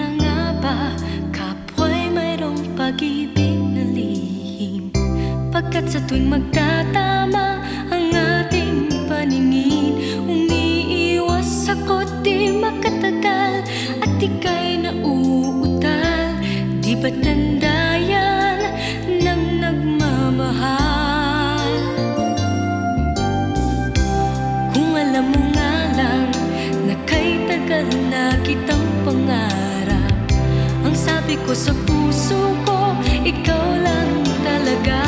na nga ba kapwa'y mayroong lihim? Pagkat sa tuwing magtatama ang ating paningin, umiiwas ako di makatagal at ika'y nauutal. Di ba't nandayan ng? Kung alam mo nga lang na kay tagal na kitang sabi ko sa puso ko, ikaw lang talaga